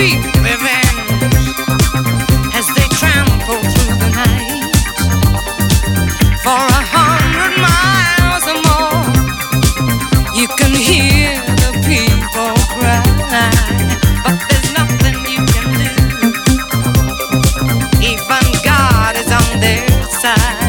sweet as they trample through the night for a hundred miles or more. You can hear the people cry, but there's nothing you can do. Even God is on their side.